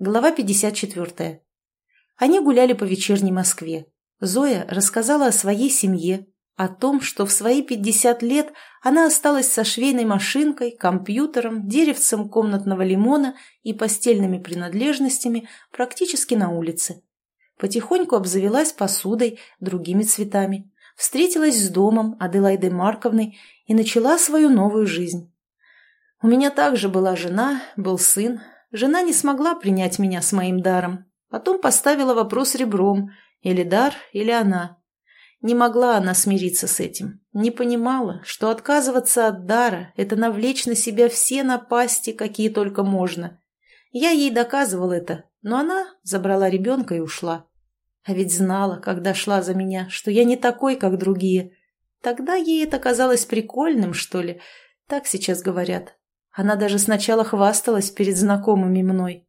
Глава 54. Они гуляли по вечерней Москве. Зоя рассказала о своей семье, о том, что в свои 50 лет она осталась со швейной машинкой, компьютером, деревцем комнатного лимона и постельными принадлежностями практически на улице. Потихоньку обзавелась посудой, другими цветами, встретилась с домом Аделайды Марковной и начала свою новую жизнь. У меня также была жена, был сын, Жена не смогла принять меня с моим даром. Потом поставила вопрос ребром. Или дар, или она. Не могла она смириться с этим. Не понимала, что отказываться от дара – это навлечь на себя все напасти, какие только можно. Я ей доказывал это, но она забрала ребенка и ушла. А ведь знала, когда шла за меня, что я не такой, как другие. Тогда ей это казалось прикольным, что ли. Так сейчас говорят. Она даже сначала хвасталась перед знакомыми мной.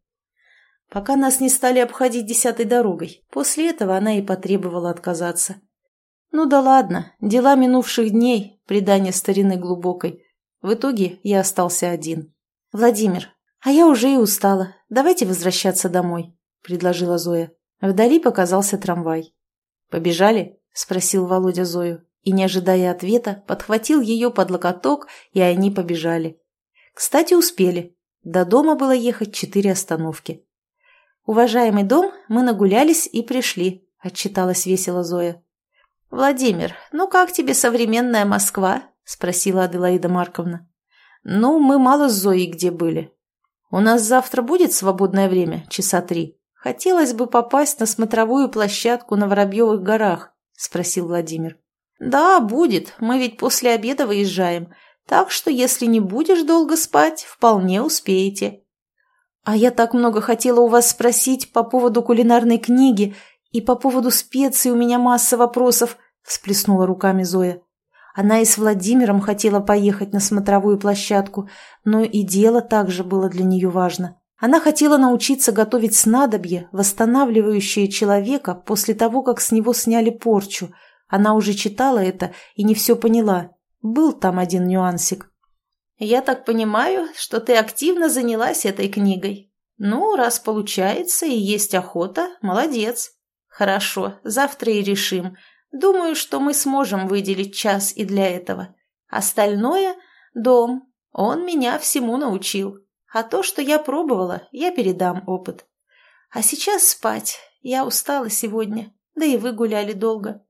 Пока нас не стали обходить десятой дорогой. После этого она и потребовала отказаться. Ну да ладно, дела минувших дней, предание старины глубокой. В итоге я остался один. «Владимир, а я уже и устала. Давайте возвращаться домой», — предложила Зоя. Вдали показался трамвай. «Побежали?» — спросил Володя Зою. И, не ожидая ответа, подхватил ее под локоток, и они побежали. Кстати, успели. До дома было ехать четыре остановки. «Уважаемый дом, мы нагулялись и пришли», — отчиталась весело Зоя. «Владимир, ну как тебе современная Москва?» — спросила Аделаида Марковна. «Ну, мы мало с Зоей где были. У нас завтра будет свободное время, часа три. Хотелось бы попасть на смотровую площадку на Воробьевых горах», — спросил Владимир. «Да, будет. Мы ведь после обеда выезжаем. Так что, если не будешь долго спать, вполне успеете. А я так много хотела у вас спросить по поводу кулинарной книги и по поводу специй у меня масса вопросов, всплеснула руками Зоя. Она и с Владимиром хотела поехать на смотровую площадку, но и дело также было для нее важно. Она хотела научиться готовить снадобье, восстанавливающее человека после того, как с него сняли порчу. Она уже читала это и не все поняла. Был там один нюансик. «Я так понимаю, что ты активно занялась этой книгой. Ну, раз получается и есть охота, молодец. Хорошо, завтра и решим. Думаю, что мы сможем выделить час и для этого. Остальное – дом. Он меня всему научил. А то, что я пробовала, я передам опыт. А сейчас спать. Я устала сегодня, да и вы гуляли долго».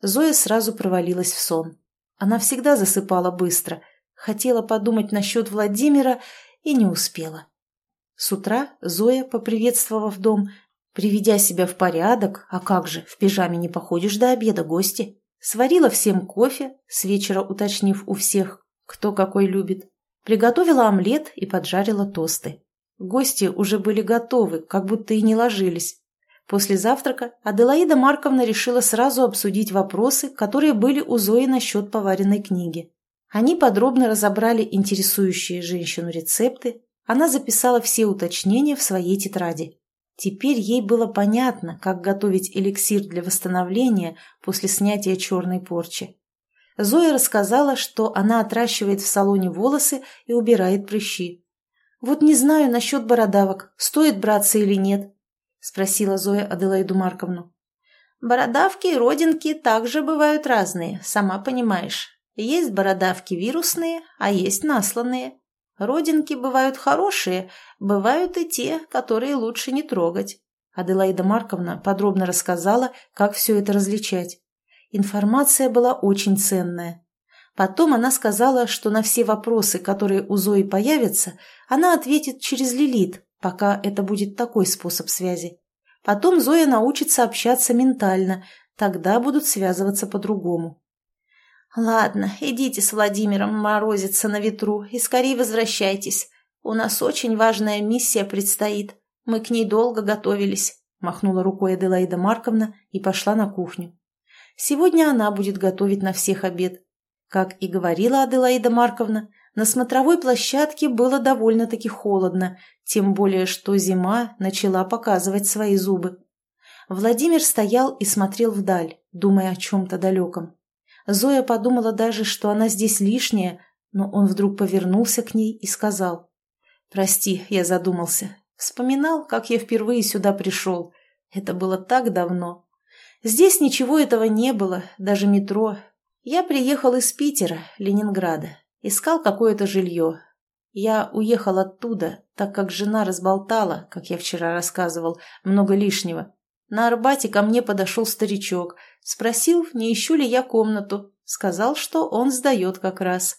Зоя сразу провалилась в сон. Она всегда засыпала быстро, хотела подумать насчет Владимира и не успела. С утра Зоя, поприветствовав дом, приведя себя в порядок, а как же, в пижаме не походишь до обеда, гости, сварила всем кофе, с вечера уточнив у всех, кто какой любит, приготовила омлет и поджарила тосты. Гости уже были готовы, как будто и не ложились. После завтрака Аделаида Марковна решила сразу обсудить вопросы, которые были у Зои насчет поваренной книги. Они подробно разобрали интересующие женщину рецепты, она записала все уточнения в своей тетради. Теперь ей было понятно, как готовить эликсир для восстановления после снятия черной порчи. Зоя рассказала, что она отращивает в салоне волосы и убирает прыщи. «Вот не знаю насчет бородавок, стоит браться или нет», — спросила Зоя Аделаиду Марковну. «Бородавки и родинки также бывают разные, сама понимаешь. Есть бородавки вирусные, а есть насланные. Родинки бывают хорошие, бывают и те, которые лучше не трогать». Аделаида Марковна подробно рассказала, как все это различать. Информация была очень ценная. Потом она сказала, что на все вопросы, которые у Зои появятся, она ответит через Лилит, Пока это будет такой способ связи. Потом Зоя научится общаться ментально, тогда будут связываться по-другому. «Ладно, идите с Владимиром морозиться на ветру и скорее возвращайтесь. У нас очень важная миссия предстоит. Мы к ней долго готовились», – махнула рукой Аделаида Марковна и пошла на кухню. «Сегодня она будет готовить на всех обед. Как и говорила Аделаида Марковна, на смотровой площадке было довольно-таки холодно, тем более что зима начала показывать свои зубы. Владимир стоял и смотрел вдаль, думая о чем-то далеком. Зоя подумала даже, что она здесь лишняя, но он вдруг повернулся к ней и сказал. «Прости, я задумался. Вспоминал, как я впервые сюда пришел. Это было так давно. Здесь ничего этого не было, даже метро. Я приехал из Питера, Ленинграда. Искал какое-то жилье. Я уехал оттуда, так как жена разболтала, как я вчера рассказывал, много лишнего. На Арбате ко мне подошел старичок. Спросил, не ищу ли я комнату. Сказал, что он сдает как раз.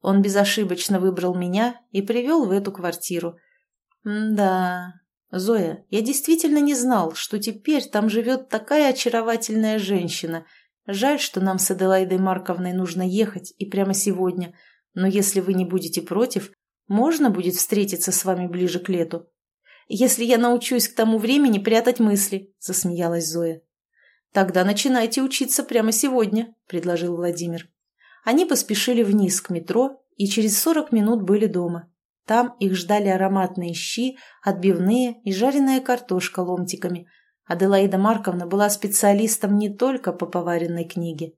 Он безошибочно выбрал меня и привел в эту квартиру. Да, Зоя, я действительно не знал, что теперь там живет такая очаровательная женщина. Жаль, что нам с Аделаидой Марковной нужно ехать, и прямо сегодня. Но если вы не будете против, можно будет встретиться с вами ближе к лету. Если я научусь к тому времени прятать мысли, засмеялась Зоя. Тогда начинайте учиться прямо сегодня, предложил Владимир. Они поспешили вниз к метро и через сорок минут были дома. Там их ждали ароматные щи, отбивные и жареная картошка ломтиками. Аделаида Марковна была специалистом не только по поваренной книге.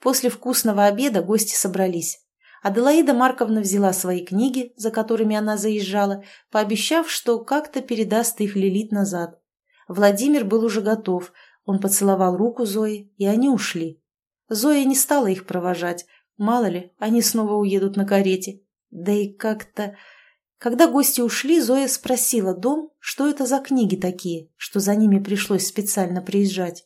После вкусного обеда гости собрались. Аделаида Марковна взяла свои книги, за которыми она заезжала, пообещав, что как-то передаст их Лилит назад. Владимир был уже готов, он поцеловал руку Зои, и они ушли. Зоя не стала их провожать, мало ли, они снова уедут на карете. Да и как-то... Когда гости ушли, Зоя спросила дом, что это за книги такие, что за ними пришлось специально приезжать.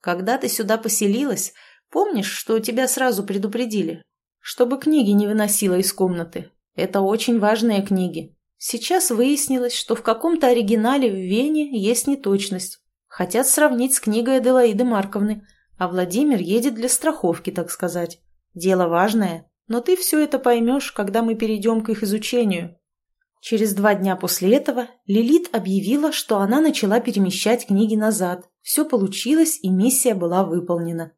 «Когда ты сюда поселилась, помнишь, что тебя сразу предупредили? Чтобы книги не выносила из комнаты. Это очень важные книги. Сейчас выяснилось, что в каком-то оригинале в Вене есть неточность. Хотят сравнить с книгой Аделаиды Марковны, а Владимир едет для страховки, так сказать. Дело важное, но ты все это поймешь, когда мы перейдем к их изучению. Через два дня после этого Лилит объявила, что она начала перемещать книги назад. Все получилось, и миссия была выполнена.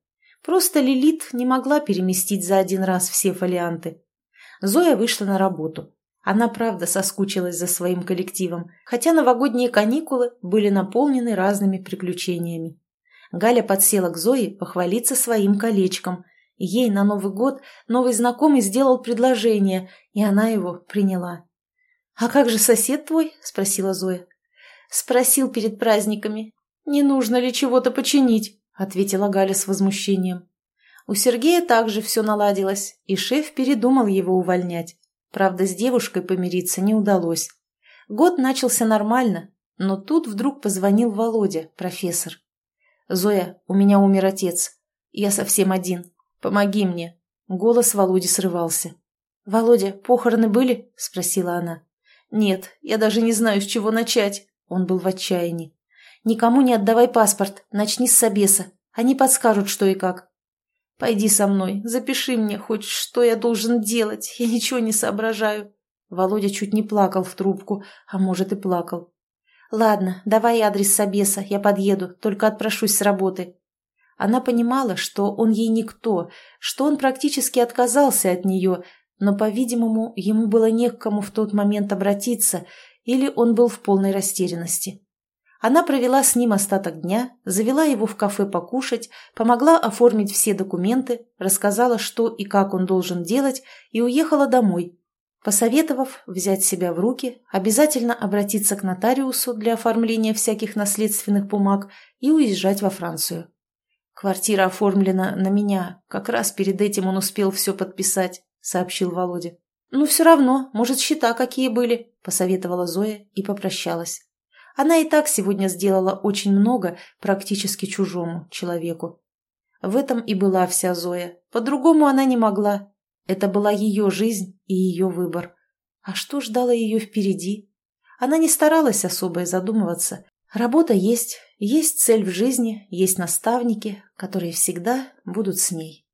Просто Лилит не могла переместить за один раз все фолианты. Зоя вышла на работу. Она правда соскучилась за своим коллективом, хотя новогодние каникулы были наполнены разными приключениями. Галя подсела к Зое похвалиться своим колечком. Ей на Новый год новый знакомый сделал предложение, и она его приняла. «А как же сосед твой?» – спросила Зоя. «Спросил перед праздниками. Не нужно ли чего-то починить?» – ответила Галя с возмущением. У Сергея также все наладилось, и шеф передумал его увольнять. Правда, с девушкой помириться не удалось. Год начался нормально, но тут вдруг позвонил Володя, профессор. «Зоя, у меня умер отец. Я совсем один. Помоги мне». Голос Володи срывался. «Володя, похороны были?» – спросила она. «Нет, я даже не знаю, с чего начать». Он был в отчаянии. «Никому не отдавай паспорт, начни с собеса. Они подскажут, что и как». «Пойди со мной, запиши мне хоть, что я должен делать, я ничего не соображаю». Володя чуть не плакал в трубку, а может и плакал. «Ладно, давай адрес собеса, я подъеду, только отпрошусь с работы». Она понимала, что он ей никто, что он практически отказался от нее, но, по-видимому, ему было не к кому в тот момент обратиться, или он был в полной растерянности. Она провела с ним остаток дня, завела его в кафе покушать, помогла оформить все документы, рассказала, что и как он должен делать, и уехала домой, посоветовав взять себя в руки, обязательно обратиться к нотариусу для оформления всяких наследственных бумаг и уезжать во Францию. Квартира оформлена на меня, как раз перед этим он успел все подписать. — сообщил Володя. «Ну, все равно, может, счета какие были», — посоветовала Зоя и попрощалась. Она и так сегодня сделала очень много практически чужому человеку. В этом и была вся Зоя. По-другому она не могла. Это была ее жизнь и ее выбор. А что ждало ее впереди? Она не старалась особо задумываться. Работа есть, есть цель в жизни, есть наставники, которые всегда будут с ней.